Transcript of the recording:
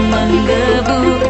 selalu